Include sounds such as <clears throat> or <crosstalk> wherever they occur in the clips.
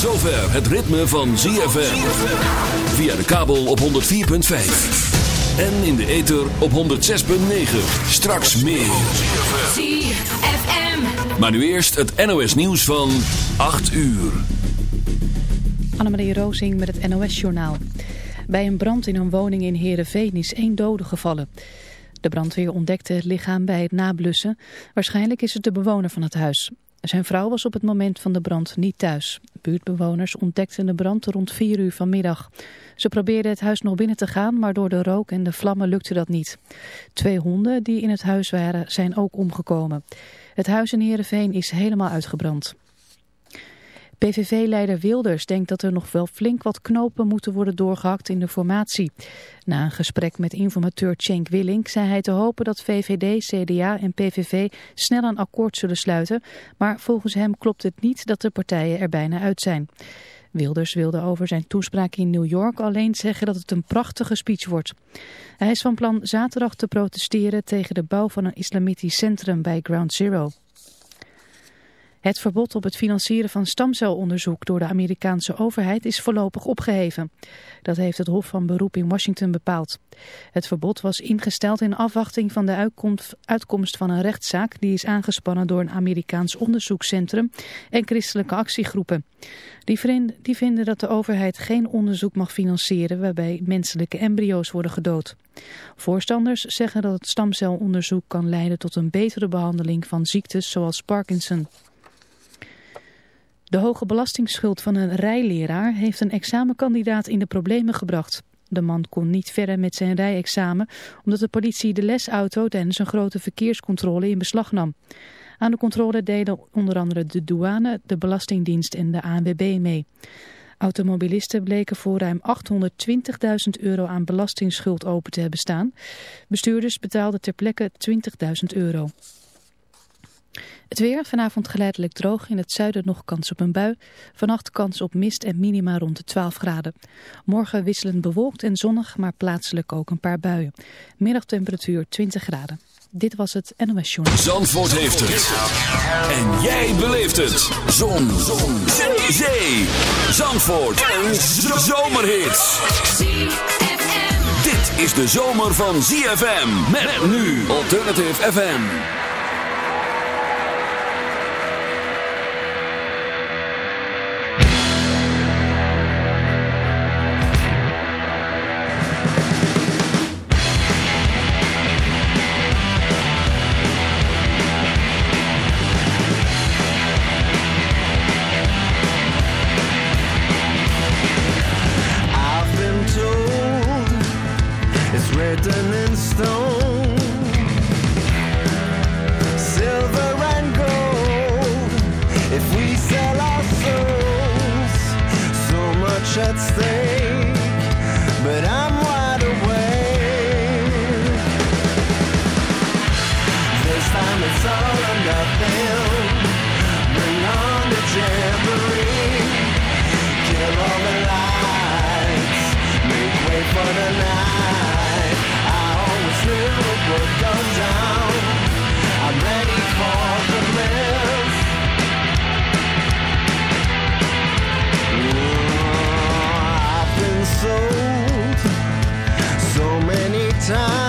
zover het ritme van ZFM. Via de kabel op 104.5. En in de ether op 106.9. Straks meer. ZFM. Maar nu eerst het NOS nieuws van 8 uur. Annemarie Rozing met het NOS-journaal. Bij een brand in een woning in Heerenveen is één dode gevallen. De brandweer ontdekte het lichaam bij het nablussen. Waarschijnlijk is het de bewoner van het huis. Zijn vrouw was op het moment van de brand niet thuis. Buurtbewoners ontdekten de brand rond 4 uur vanmiddag. Ze probeerden het huis nog binnen te gaan, maar door de rook en de vlammen lukte dat niet. Twee honden die in het huis waren zijn ook omgekomen. Het huis in Heerenveen is helemaal uitgebrand. PVV-leider Wilders denkt dat er nog wel flink wat knopen moeten worden doorgehakt in de formatie. Na een gesprek met informateur Cenk Willink zei hij te hopen dat VVD, CDA en PVV snel een akkoord zullen sluiten. Maar volgens hem klopt het niet dat de partijen er bijna uit zijn. Wilders wilde over zijn toespraak in New York alleen zeggen dat het een prachtige speech wordt. Hij is van plan zaterdag te protesteren tegen de bouw van een islamitisch centrum bij Ground Zero. Het verbod op het financieren van stamcelonderzoek door de Amerikaanse overheid is voorlopig opgeheven. Dat heeft het Hof van Beroep in Washington bepaald. Het verbod was ingesteld in afwachting van de uitkomst van een rechtszaak die is aangespannen door een Amerikaans onderzoekscentrum en christelijke actiegroepen. Die vinden dat de overheid geen onderzoek mag financieren waarbij menselijke embryo's worden gedood. Voorstanders zeggen dat het stamcelonderzoek kan leiden tot een betere behandeling van ziektes zoals Parkinson. De hoge belastingsschuld van een rijleraar heeft een examenkandidaat in de problemen gebracht. De man kon niet verder met zijn rijexamen omdat de politie de lesauto tijdens een grote verkeerscontrole in beslag nam. Aan de controle deden onder andere de douane, de Belastingdienst en de ANWB mee. Automobilisten bleken voor ruim 820.000 euro aan belastingsschuld open te hebben staan. Bestuurders betaalden ter plekke 20.000 euro. Het weer, vanavond geleidelijk droog, in het zuiden nog kans op een bui. Vannacht kans op mist en minima rond de 12 graden. Morgen wisselend bewolkt en zonnig, maar plaatselijk ook een paar buien. Middagtemperatuur 20 graden. Dit was het NOS Journal. Zandvoort heeft het. En jij beleeft het. Zon. Zon. Zee. Zee. Zandvoort. Een zomerhit. Dit is de zomer van ZFM. Met nu Alternative FM. let's stay time.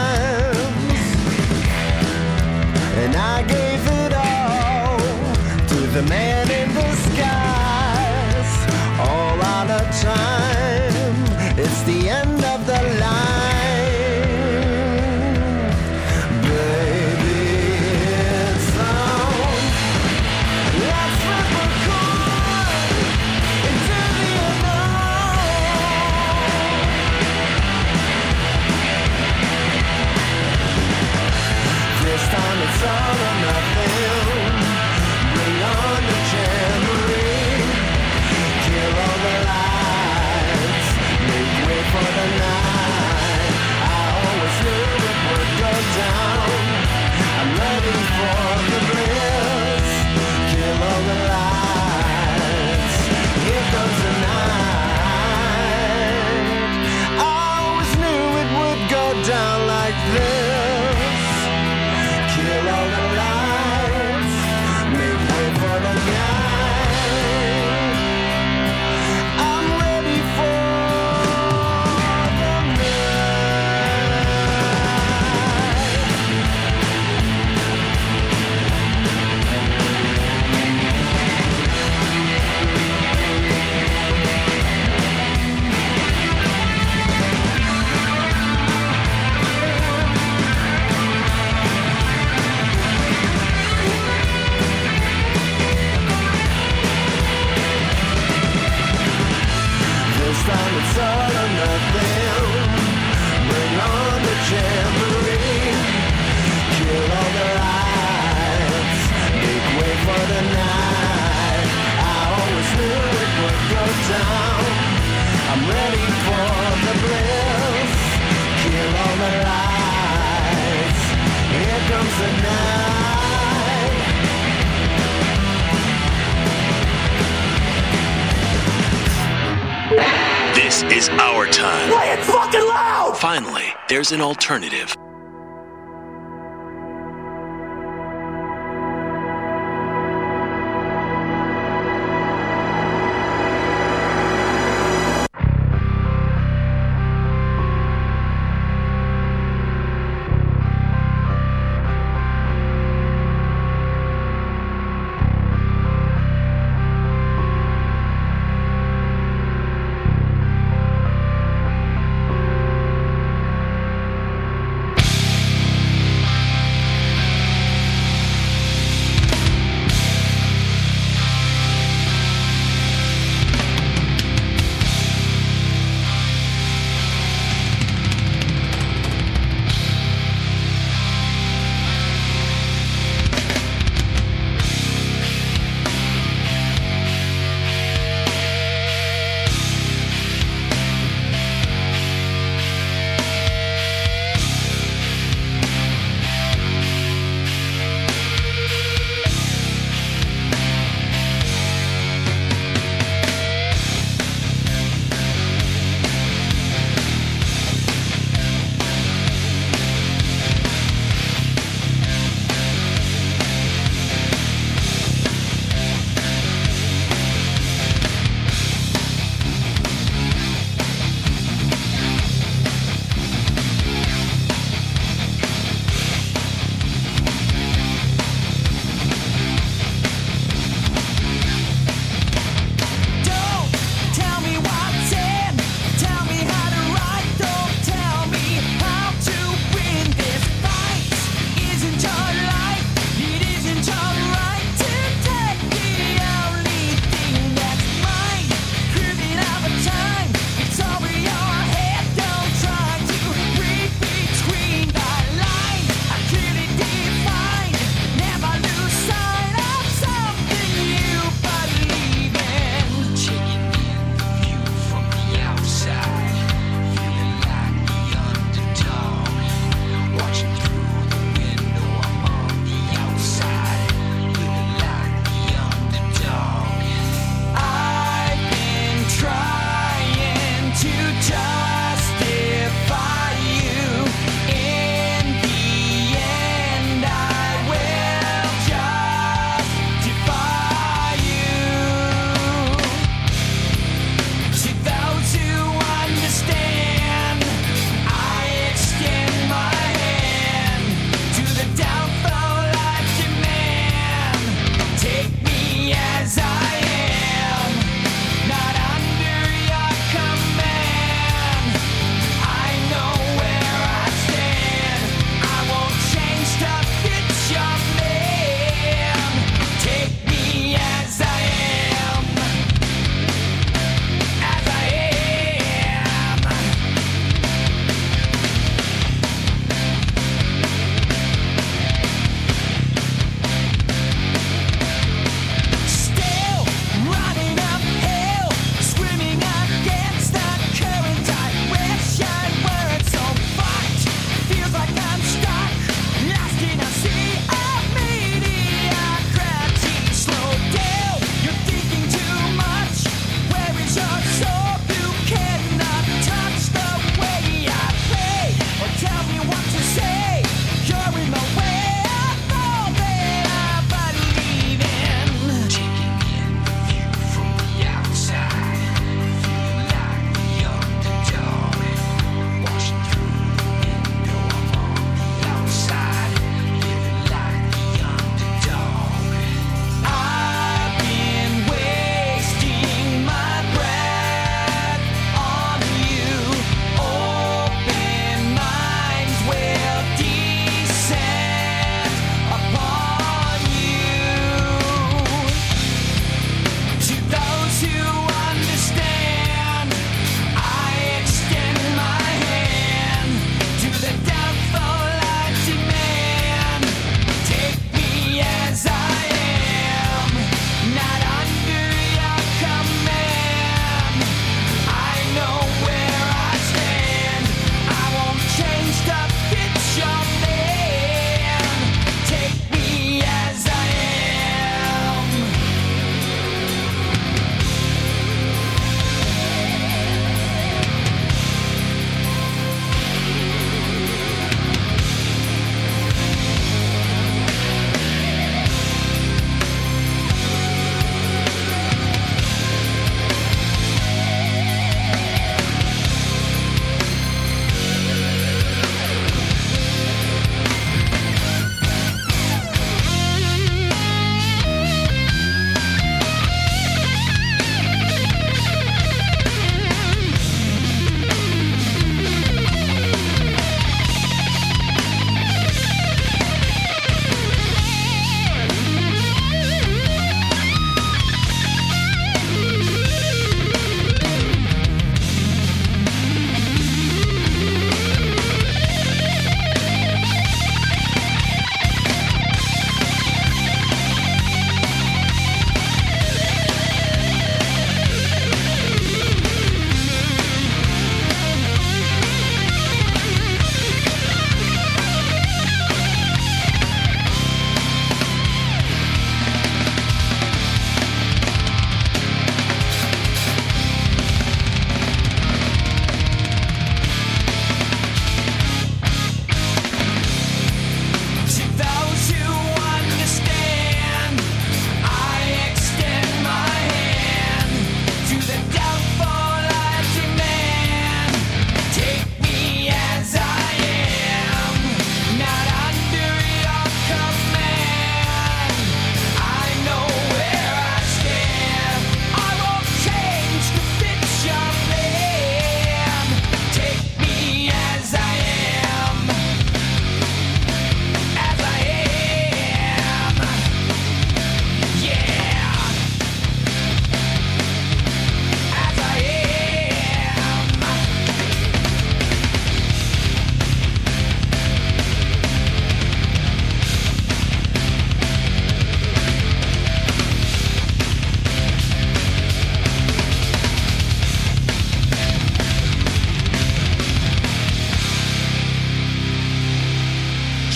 Time. Play it fucking loud! Finally, there's an alternative.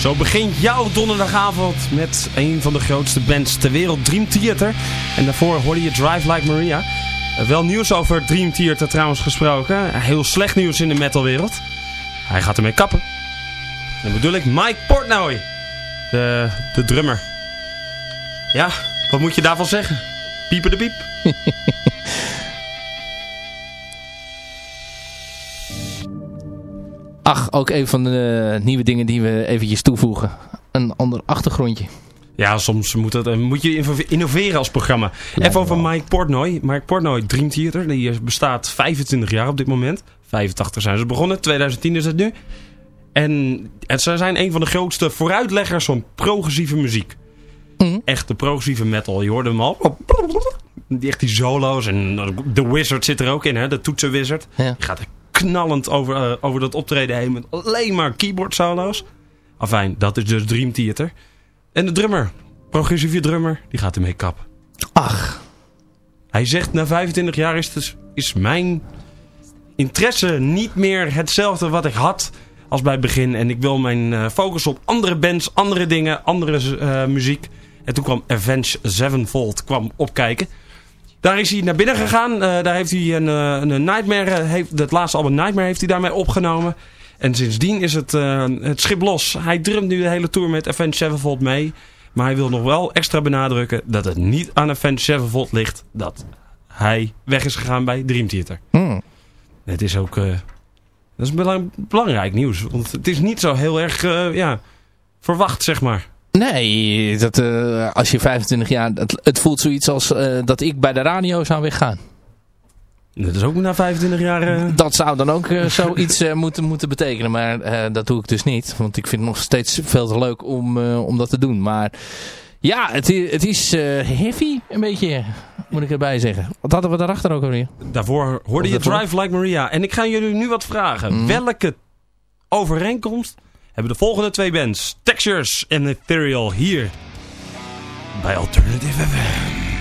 Zo begint jouw donderdagavond met een van de grootste bands ter wereld, Dream Theater. En daarvoor hoorde je Drive Like Maria. Uh, wel nieuws over Dream Theater trouwens gesproken. Heel slecht nieuws in de metalwereld. Hij gaat ermee kappen. Dan bedoel ik Mike Portnoy, de, de drummer. Ja, wat moet je daarvan zeggen? Pieper de piep. <laughs> Ach, ook een van de nieuwe dingen die we eventjes toevoegen. Een ander achtergrondje. Ja, soms moet, het, moet je innoveren als programma. Ja, Even over Mike Portnoy. Mike Portnoy, Dream Theater. Die bestaat 25 jaar op dit moment. 85 zijn ze begonnen. 2010 is het nu. En ze zijn een van de grootste vooruitleggers van progressieve muziek. Mm. Echte progressieve metal. Je hoorde hem al. Die echt die solo's. En The Wizard zit er ook in, hè? De toetsenwizard. Ja. Die gaat knallend over, uh, over dat optreden heen. Met alleen maar keyboard solo's. Afijn, dat is dus Dream Theater. En de drummer. Progressieve drummer. Die gaat ermee kap. Ach. Hij zegt na 25 jaar is, het, is mijn interesse niet meer hetzelfde wat ik had als bij het begin. En ik wil mijn uh, focus op andere bands, andere dingen, andere uh, muziek. En toen kwam Avenged Sevenfold kwam opkijken. Daar is hij naar binnen gegaan. Uh, daar heeft hij een, een Nightmare, heeft, het laatste album Nightmare heeft hij daarmee opgenomen. En sindsdien is het, het schip los. Hij drumt nu de hele tour met Avenged Sevenfold mee. Maar hij wil nog wel extra benadrukken dat het niet aan Avenged Sevenfold ligt. Dat hij weg is gegaan bij Dream Theater. Mm. Het is ook... Dat is belangrijk nieuws. Want het is niet zo heel erg ja, verwacht, zeg maar. Nee, dat, uh, als je 25 jaar... Het, het voelt zoiets als uh, dat ik bij de radio zou weggaan. Dat is ook na 25 jaar... Dat zou dan ook zoiets moeten, moeten betekenen. Maar dat doe ik dus niet. Want ik vind het nog steeds veel te leuk om, om dat te doen. Maar ja, het, het is heavy een beetje moet ik erbij zeggen. Wat hadden we daarachter ook alweer? Daarvoor hoorde je Drive Like Maria. En ik ga jullie nu wat vragen. Mm. Welke overeenkomst hebben de volgende twee bands? Textures en Ethereal hier bij Alternative FM.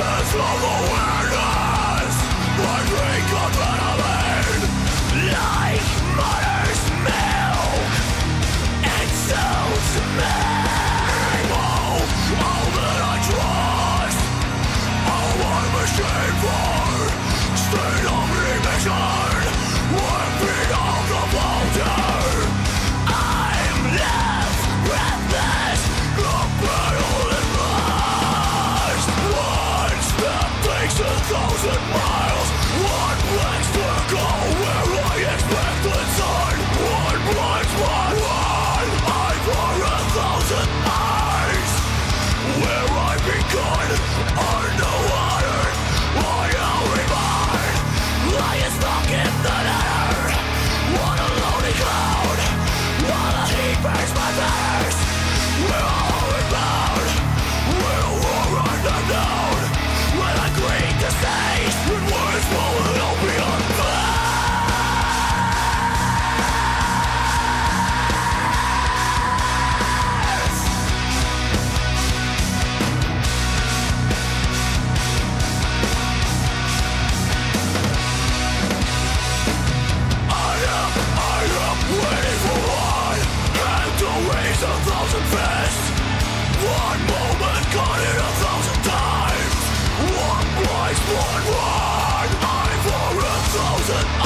Senseless of awareness I think one word, I for a thousand.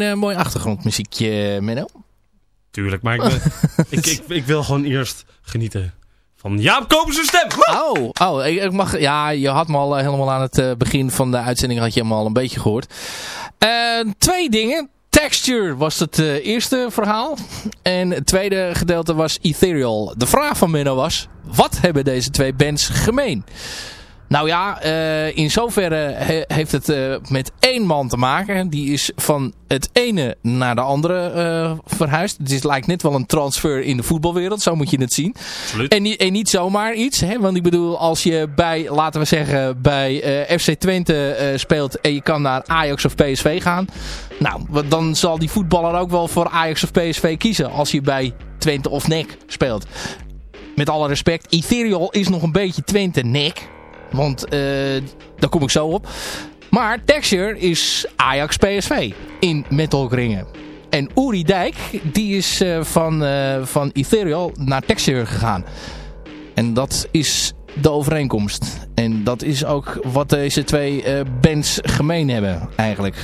Eh, mooi achtergrondmuziekje, Menno? Tuurlijk, maar ik, ben- <laughs> ik, ik, ik wil gewoon eerst genieten van Jaap Kopersen stem. Oh, oh ik, mag, ja, je had me al eh, helemaal aan het eh, begin van de uitzending had je hem al een beetje gehoord. Eh, twee dingen. Texture was het eerste verhaal. En het tweede gedeelte was Ethereal. De vraag van Menno was, wat hebben deze twee bands gemeen? Nou ja, eh, in zoverre he- heeft het eh, met één man te maken. Die is van het ene naar de andere eh, verhuisd. Het is, lijkt net wel een transfer in de voetbalwereld. Zo moet je het zien. Absoluut. En, niet- en niet zomaar iets. Hè? Want ik bedoel, als je bij, laten we zeggen, bij FC Twente speelt en je kan naar Ajax of PSV gaan. Nou, dan zal die voetballer ook wel voor Ajax of PSV kiezen als je bij Twente of NEC speelt. Met alle respect, Ethereal is nog een beetje Twente-NEC. Want eh, daar kom ik zo op. Maar Texture is Ajax PSV in Metalkringen. En Uri Dijk, die is eh, van, eh, van Ethereal naar Texture gegaan. En dat is de overeenkomst. En dat is ook wat deze twee bands gemeen hebben eigenlijk.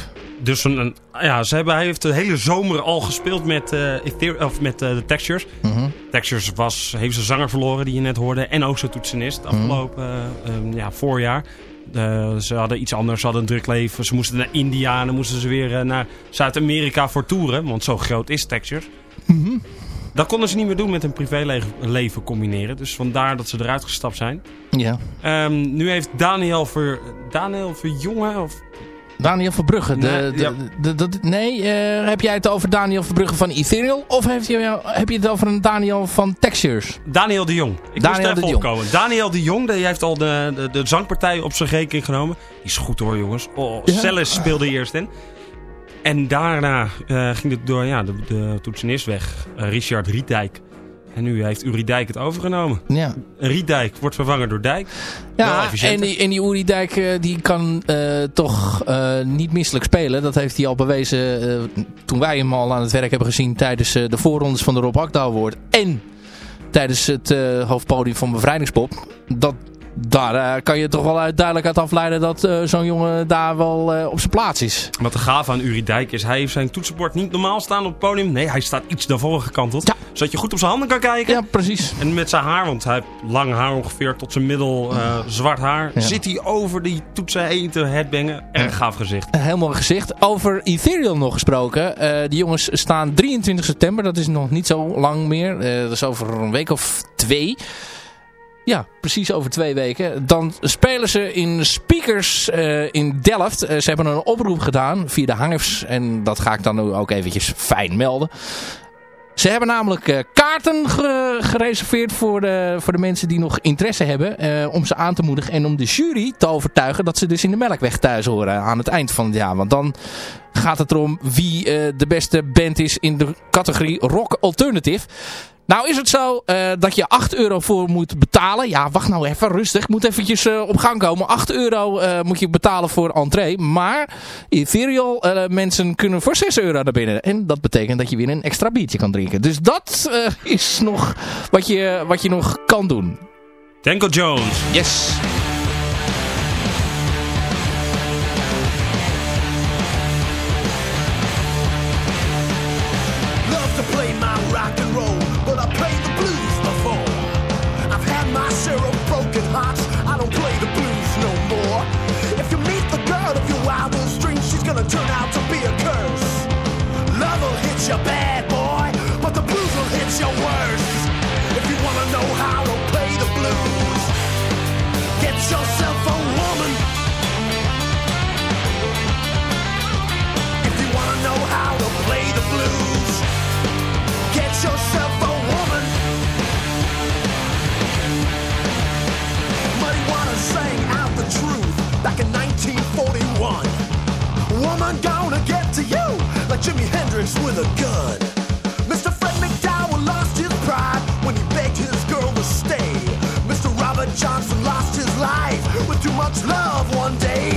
Dus een, een- ja, ze hebben, hij heeft de hele zomer al gespeeld met, eh, Ether- of met eh, de Textures. Mhm. Textures was, heeft zijn zanger verloren die je net hoorde. En ook zijn toetsenist afgelopen eh, ehm, ja, voorjaar. Ze hadden iets anders, ze hadden een druk leven. Ze moesten naar India en dan moesten ze weer naar Zuid-Amerika voor toeren. Want zo groot is Textures. Dat konden ze niet meer doen met een privéleven leven combineren. Dus vandaar dat ze eruit gestapt zijn. Ja. Ehm, nu heeft Daniel Ver, Daniel Verjongen, of Daniel Verbrugge. De, Nee, de, nee, eh, heb jij het over Daniel Verbrugge van Ethereal? Of heb je, heb je het over een Daniel van Textures? Daniel de Jong. Ik Daniel moest er de even Jong. opkomen. Daniel de Jong, die heeft al de, de, de zangpartij op zijn rekening genomen. Die is goed hoor, jongens. Oh. Celles speelde eerst in. En daarna eh, ging het door ja, de, de toetsenist weg. eh, Richard Riedijk. En nu heeft Uri Dijk het overgenomen. Ja. Riedijk wordt vervangen door Dijk. Ja, en die, en die Uri Dijk eh, die kan eh, toch eh, niet misselijk spelen. Dat heeft hij al bewezen toen wij hem al aan het werk hebben gezien tijdens de voorrondes van de Rob Akda Award. En tijdens het hoofdpodium van Bevrijdingspop. Dat, daar eh, kan je toch wel uit, duidelijk uit afleiden dat eh, zo'n jongen daar wel eh, op zijn plaats is. Wat de gave aan Uri Dijk is, hij heeft zijn toetsenbord niet normaal staan op het podium. Nee, hij staat iets naar voren gekanteld. Ja. Zodat je goed op zijn handen kan kijken. Ja, precies. En met zijn haar, want hij heeft lang haar ongeveer tot zijn middel eh, zwart haar. Ja. Zit hij over die toetsen heen te headbangen. Erg gaaf gezicht. Een heel mooi gezicht. Over Ethereal nog gesproken. Eh die jongens staan 23 september. Dat is nog niet zo lang meer. Eh, dat is over een week of twee. Ja, precies over twee weken. Dan spelen ze in speakers eh, in Delft. Eh, ze hebben een oproep gedaan via de hangers. En dat ga ik dan nu ook eventjes fijn melden. Ze hebben namelijk eh, kaarten ge- gereserveerd voor de, voor de mensen die nog interesse hebben. om ze aan te moedigen en om de jury te overtuigen dat ze dus in de Melkweg thuis horen aan het eind van het jaar. Want dan gaat het erom wie de beste band is in de categorie Rock Alternative. Nou is het zo eh, dat je 8 euro voor moet betalen. Ja, wacht nou even, rustig. Ik moet eventjes eh, op gang komen. 8 euro eh, moet je betalen voor entree. Maar Ethereal eh, mensen kunnen voor 6 euro naar binnen. En dat betekent dat je weer een extra biertje kan drinken. Dus dat eh, is nog wat je, wat je nog kan doen. Danko Jones. Yes. Get yourself a woman. Gonna get to you like Jimi Hendrix with a gun. Much love one day.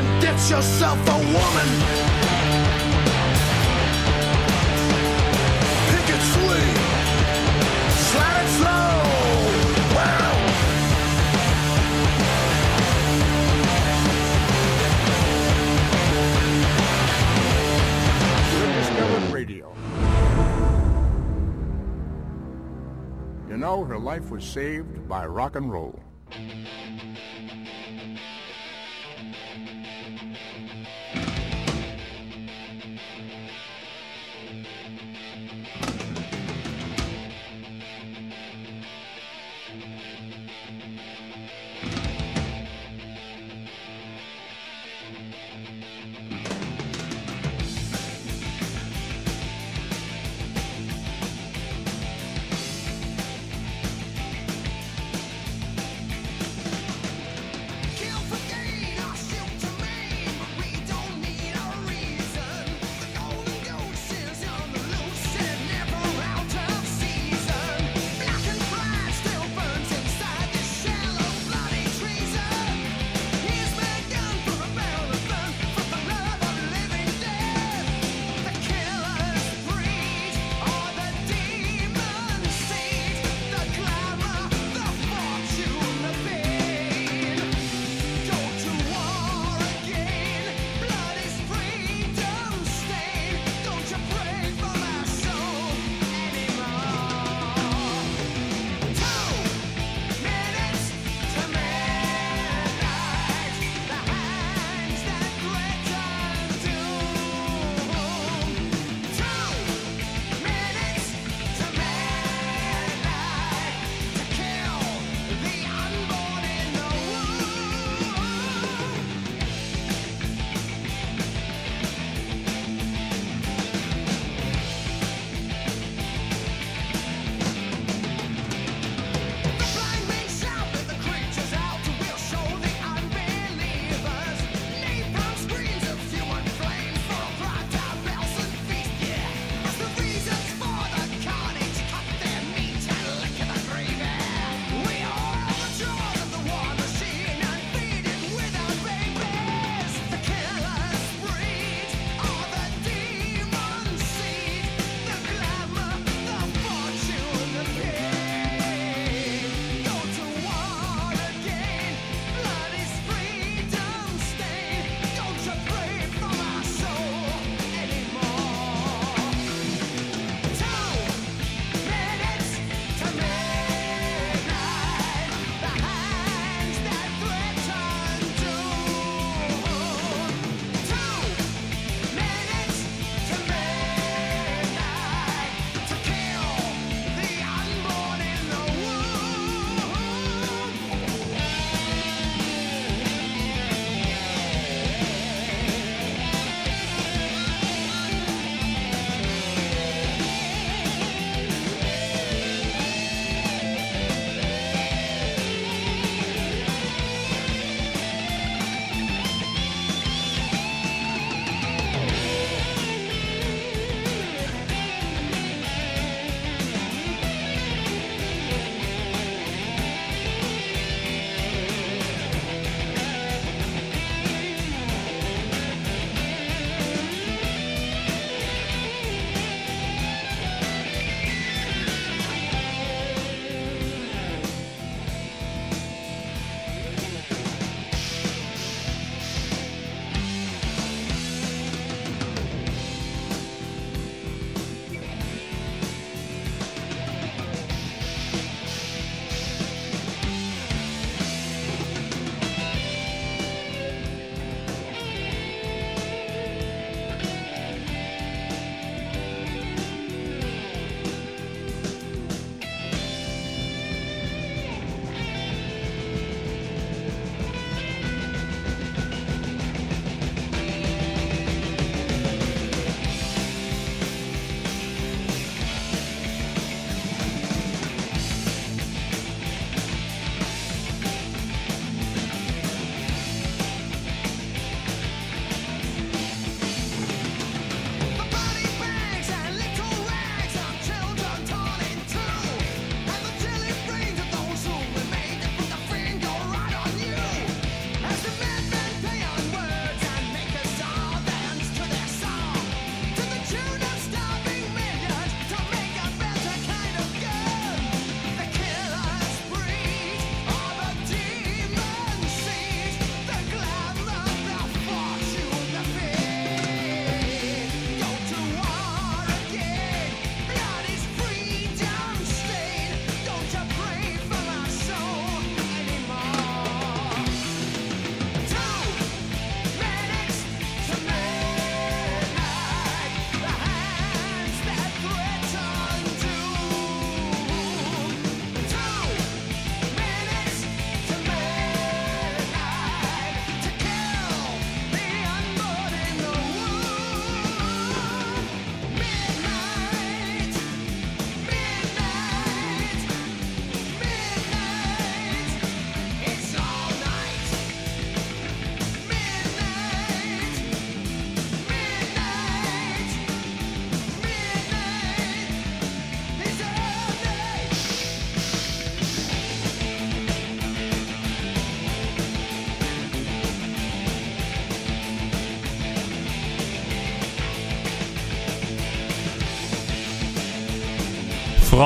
and get yourself a woman. Pick it sweet, slide it slow. Wow. Radio. You know, her life was saved by rock and roll.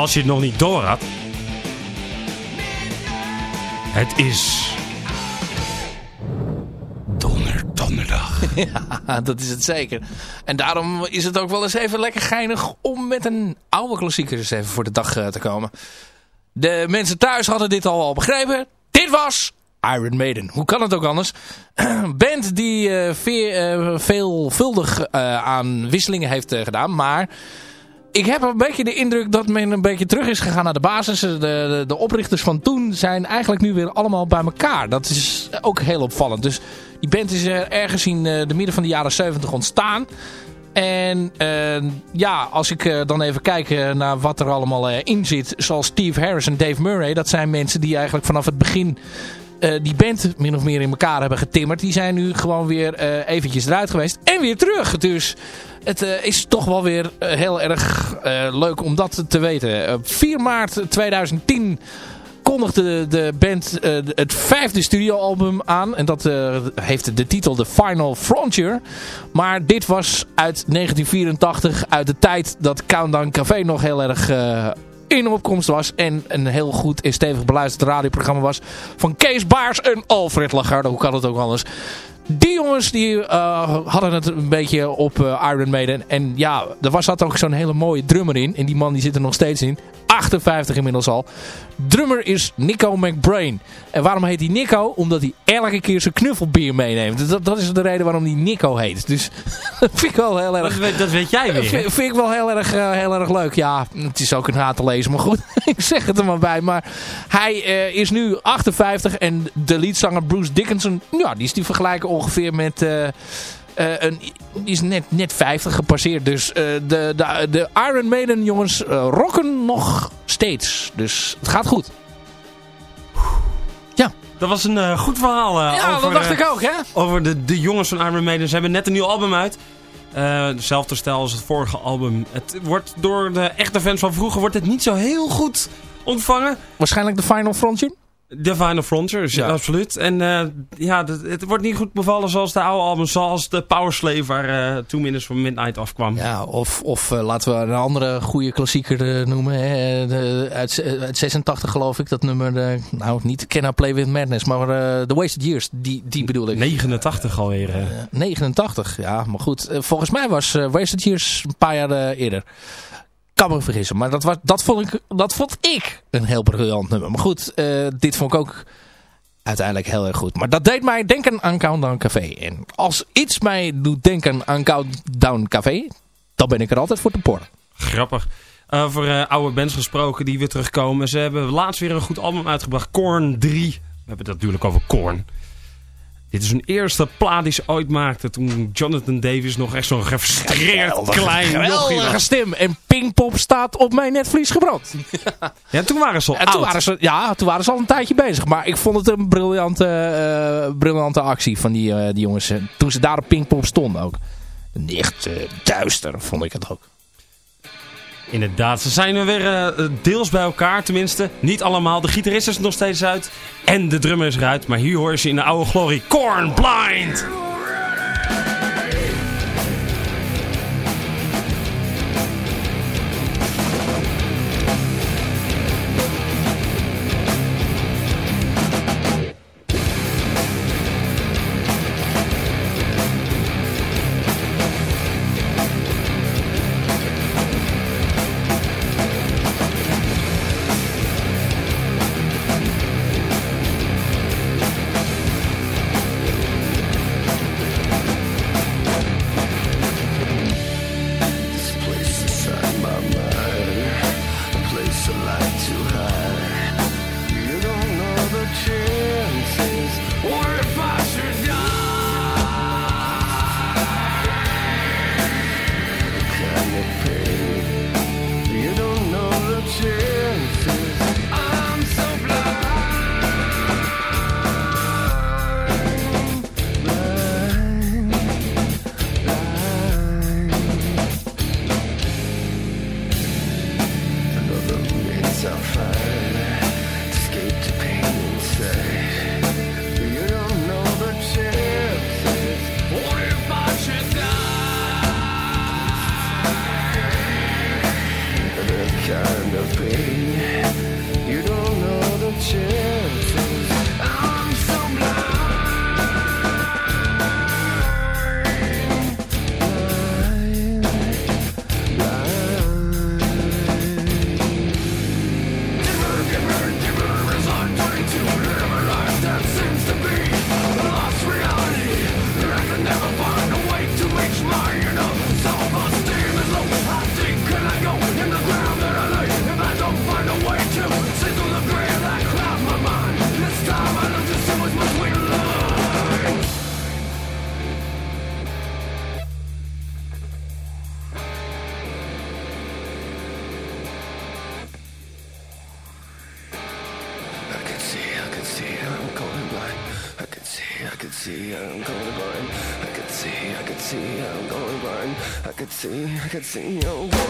Als je het nog niet door had. Het is... Donder, donderdag. <laughs> Ja, dat is het zeker. En daarom is het ook wel eens even lekker geinig om met een oude klassieker eens even voor de dag eh, te komen. De mensen thuis hadden dit al al begrepen. Dit was Iron Maiden. Hoe kan het ook anders? <clears throat> Band die eh, veelvuldig aan wisselingen heeft gedaan. Maar ik heb een beetje de indruk dat men een beetje terug is gegaan naar de basis. De, de, de oprichters van toen zijn eigenlijk nu weer allemaal bij elkaar. Dat is ook heel opvallend. Dus die band is ergens in eh, de midden van de jaren 70 ontstaan. En eh, ja, als ik eh, dan even kijk naar wat er allemaal in zit. Zoals Steve Harris en Dave Murray. Dat zijn mensen die eigenlijk vanaf het begin die band min of meer in elkaar hebben getimmerd. Die zijn nu gewoon weer eh, eventjes eruit geweest. En weer terug. Dus het eh, is toch wel weer eh, heel erg eh, leuk om dat te weten. Op 4 maart 2010 kondigde de band eh, het vijfde studioalbum aan. En dat eh, heeft de titel The Final Frontier. Maar dit was uit 1984, uit de tijd dat Countdown Café nog heel erg eh, in opkomst was. En een heel goed en stevig beluisterd radioprogramma was. Van Kees Baars en Alfred Lagarde. Hoe kan het ook anders? Die jongens die eh, hadden het een beetje op eh, Iron Maiden. En ja, er was zat ook zo'n hele mooie drummer in. En die man die zit er nog steeds in. 58 inmiddels al. Drummer is Nico McBrain. En waarom heet hij Nico? Omdat hij elke keer zijn knuffelbeer meeneemt. Dat, dat is de reden waarom hij Nico heet. Dus <laughs> dat vind ik wel heel erg... Dat weet, dat weet jij weer. Vind, vind ik wel heel erg, eh, heel erg leuk. Ja, het is ook een haat te lezen, maar goed. <laughs> ik zeg het er maar bij. Maar hij eh, is nu 58 en de leadzanger Bruce Dickinson, ja, die is die vergelijken ongeveer met... eh, eh, een, die is net, net 50 gepasseerd. Dus eh, de, de, de Iron Maiden jongens eh, rocken nog steeds. Dus het gaat goed. Ja, Dat was een goed verhaal ja over, dat dacht ik ook, hè? over de, de jongens van Iron Maiden. Ze hebben net een nieuw album uit. Dezelfde stijl als het vorige album. Het wordt door de echte fans van vroeger wordt het niet zo heel goed ontvangen. Waarschijnlijk de Final Frontier. The Final Frontiers, ja. Ja. absoluut. En eh, ja, het, wordt niet goed bevallen zoals de oude albums, zoals de Power Slave waar uh, Two Minutes from Midnight afkwam. Ja, of, of uh, laten we een andere goede klassieker noemen. Hè? De, uit, uit 86 geloof ik, dat nummer. Nou, niet Can I Play With Madness, maar The Wasted Years. Die, die bedoel ik. 89 alweer. 89, ja, maar goed. volgens mij was Wasted Years een paar jaar eerder. Kan me vergissen, maar dat, was, dat, vond ik, dat vond ik een heel briljant nummer. Maar goed, dit vond ik ook uiteindelijk heel erg goed. Maar dat deed mij denken aan Countdown Café. En als iets mij doet denken aan Countdown Café, dan ben ik er altijd voor te porren. Grappig. Over uh, oude bands gesproken die weer terugkomen. Ze hebben laatst weer een goed album uitgebracht. Korn 3. We hebben het natuurlijk over Korn. Dit is hun eerste plaat die ze ooit maakte. Toen Jonathan Davis nog echt zo'n gefrustreerd klein geweldige stem. En Pinkpop staat op mijn netvlies gebrand. <laughs> ja, toen waren ze al en toen waren ze, Ja, toen waren ze al een tijdje bezig. Maar ik vond het een briljante, uh, briljante actie van die, uh, die jongens. Toen ze daar op Pinkpop stonden ook. Echt uh, duister vond ik het ook. Inderdaad, ze zijn er weer uh, deels bij elkaar, tenminste. Niet allemaal. De gitarist is er nog steeds uit. En de drummer is eruit. Maar hier hoor je ze in de oude glorie. Korn Blind! Could see I'm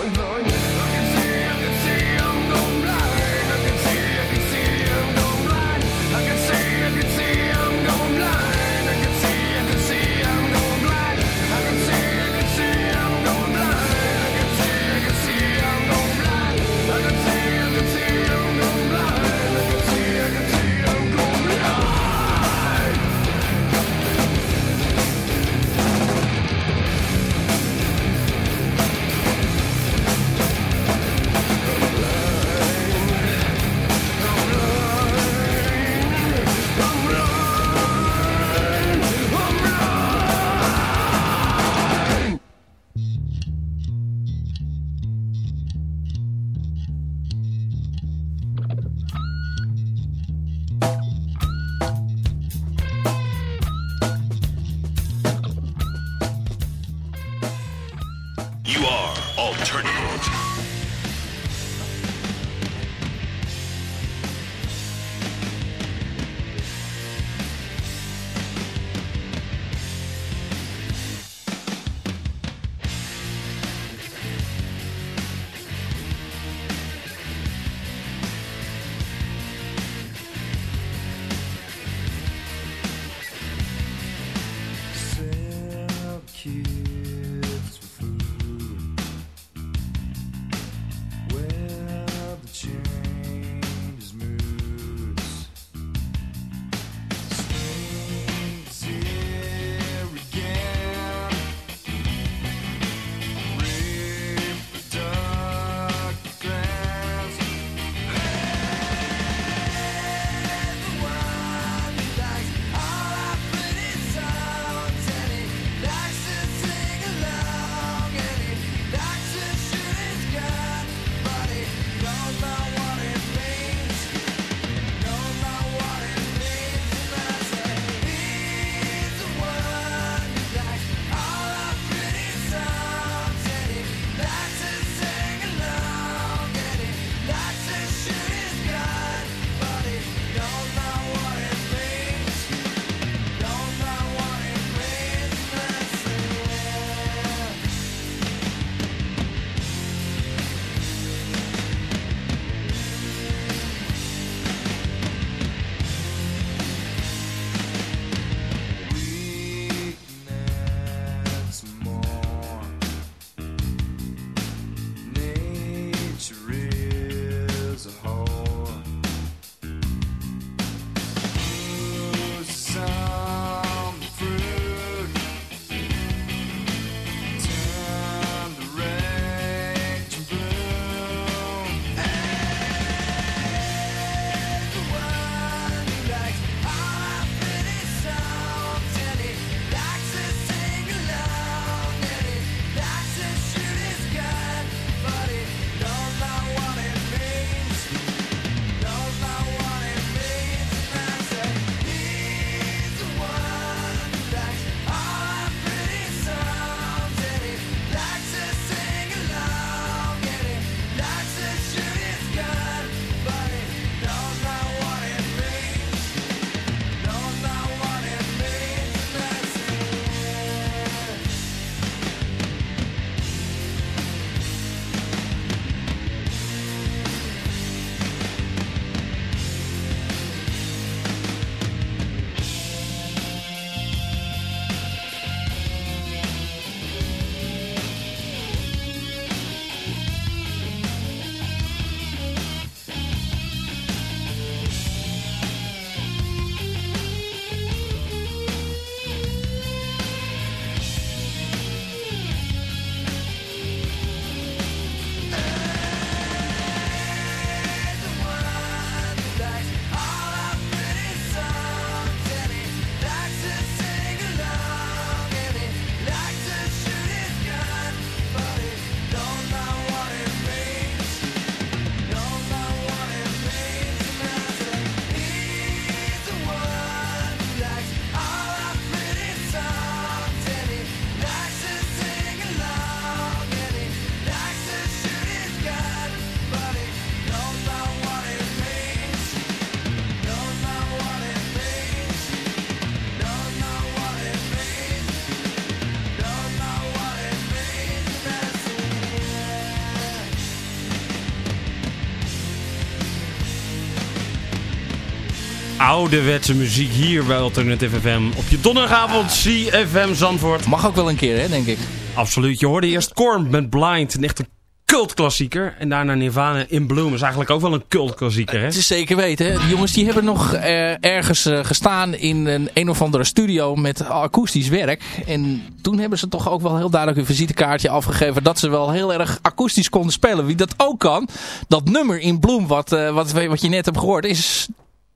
ouderwetse muziek hier bij Alternative FM. Op je donderdagavond CFM Zandvoort. Mag ook wel een keer, hè, denk ik. Absoluut. Je hoorde eerst Korn met Blind. Een echte cultklassieker. En daarna Nirvana in Bloom. is eigenlijk ook wel een cultklassieker, hè? Het is zeker weten. hè. Die jongens die hebben nog eh, ergens eh, gestaan in een, een of andere studio met akoestisch werk. En toen hebben ze toch ook wel heel duidelijk een visitekaartje afgegeven dat ze wel heel erg akoestisch konden spelen. Wie dat ook kan, dat nummer in Bloom wat, eh, wat, wat je net hebt gehoord, is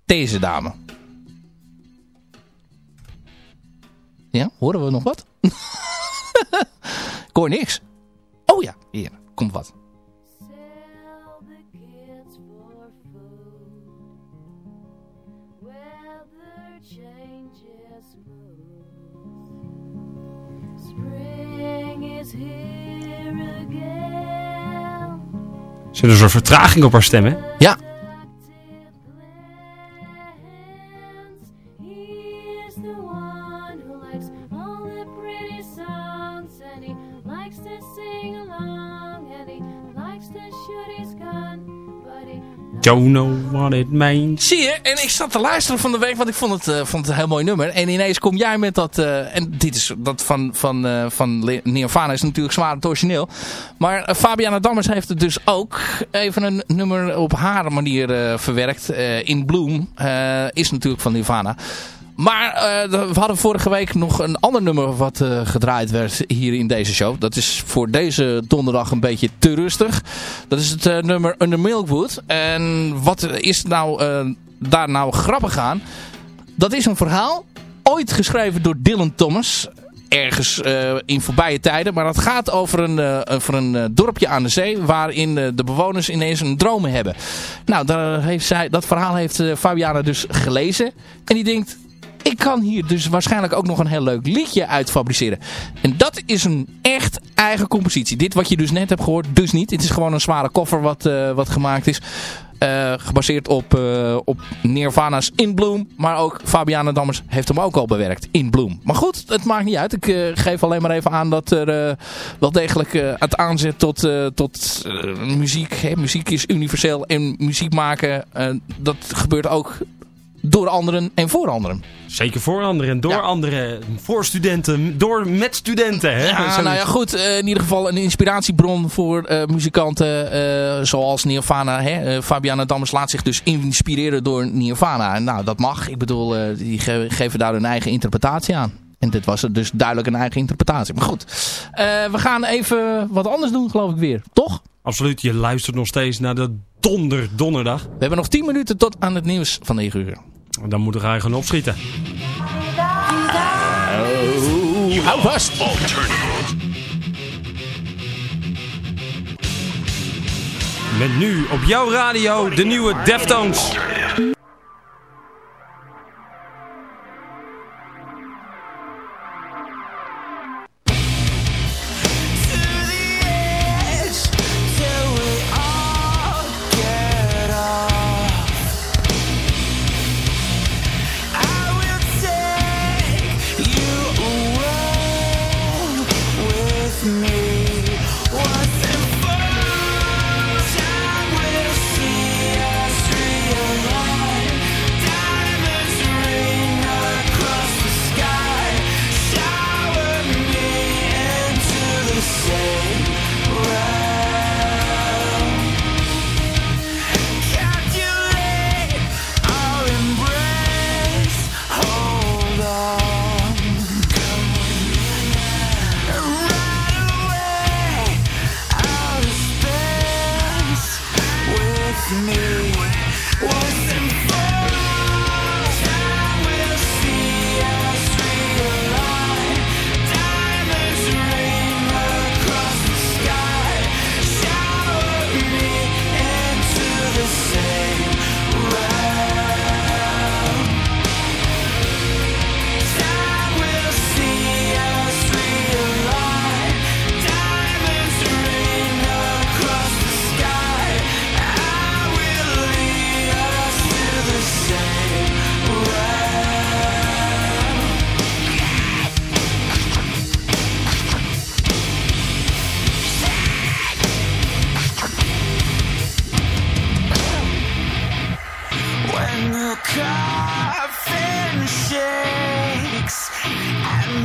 deze dame. Ja, horen we nog wat? <laughs> Ik hoor niks. Oh ja, hier, komt wat. Zit er een soort vertraging op haar stem, hè? Ja, Don't know what it means. Zie je, en ik zat te luisteren van de week, want ik vond het, eh, vond het een heel mooi nummer. En ineens kom jij met dat, eh, en dit is dat van, van, eh, van Nirvana is natuurlijk zwaar het origineel. Maar Fabiana Dammers heeft het dus ook even een nummer op haar manier verwerkt. In Bloom is natuurlijk van Nirvana. Maar eh, we hadden vorige week nog een ander nummer wat eh, gedraaid werd hier in deze show. Dat is voor deze donderdag een beetje te rustig. Dat is het eh, nummer Under Milkwood. En wat is nou, daar nou grappig aan? Dat is een verhaal, ooit geschreven door Dylan Thomas. Ergens in voorbije tijden. Maar dat gaat over een, over een dorpje aan de zee. Waarin de bewoners ineens een dromen hebben. Nou, daar heeft zij, dat verhaal heeft Fabiana dus gelezen. En die denkt, ik kan hier dus waarschijnlijk ook nog een heel leuk liedje uit fabriceren. En dat is een echt eigen compositie. Dit wat je dus net hebt gehoord, dus niet. Het is gewoon een zware koffer wat, eh, wat gemaakt is. Eh, gebaseerd op, eh, op Nirvana's In Bloom. Maar ook Fabiana Dammers heeft hem ook al bewerkt. In Bloom. Maar goed, het maakt niet uit. Ik geef alleen maar even aan dat er wel degelijk het aanzet tot, tot muziek. Hè. Muziek is universeel. En muziek maken, dat gebeurt ook door anderen en voor anderen. Zeker voor anderen en door Ja. anderen. Voor studenten, door met studenten, hè? Ja, nou ja, goed. eh, in ieder geval een inspiratiebron voor eh, muzikanten eh, zoals Nirvana. Hè? Fabiana Dammers laat zich dus inspireren door Nirvana. En nou, dat mag. Ik bedoel, die ge- geven daar hun eigen interpretatie aan. En dit was dus duidelijk een eigen interpretatie. Maar goed, we gaan even wat anders doen, geloof ik weer. Toch? Absoluut, je luistert nog steeds naar de donder donderdag. We hebben nog 10 minuten tot aan het nieuws van 9 uur. Dan moeten we gaan opschieten. Hou vast! Met nu op jouw radio de nieuwe Deftones.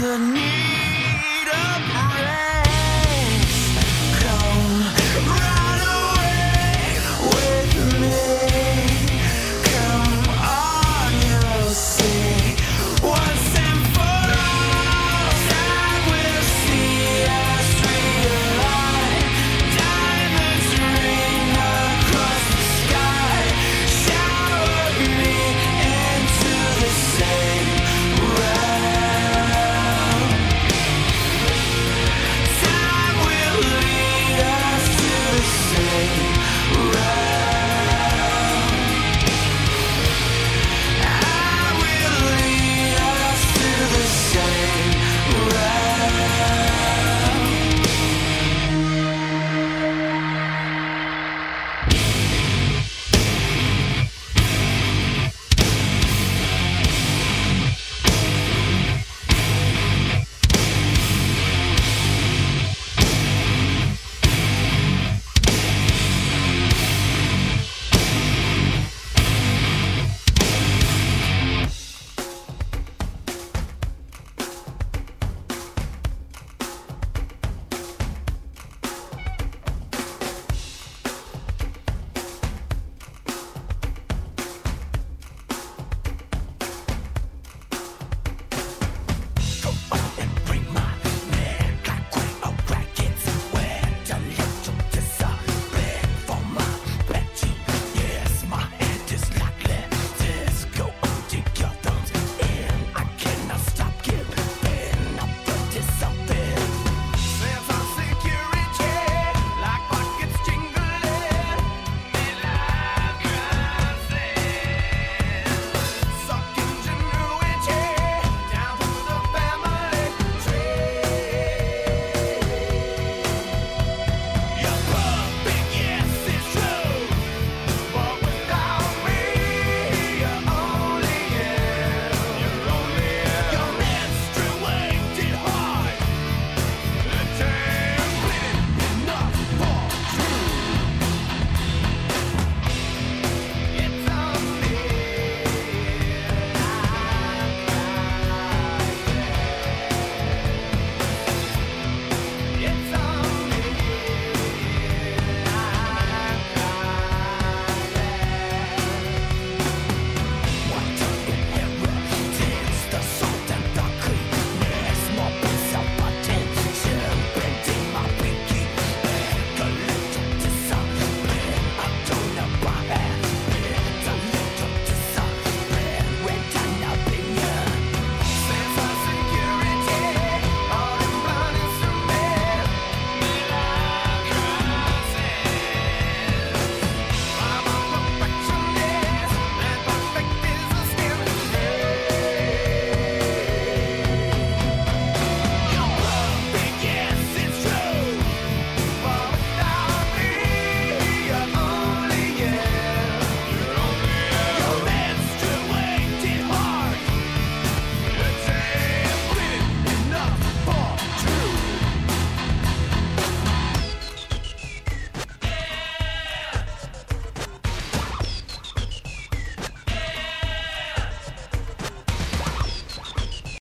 the.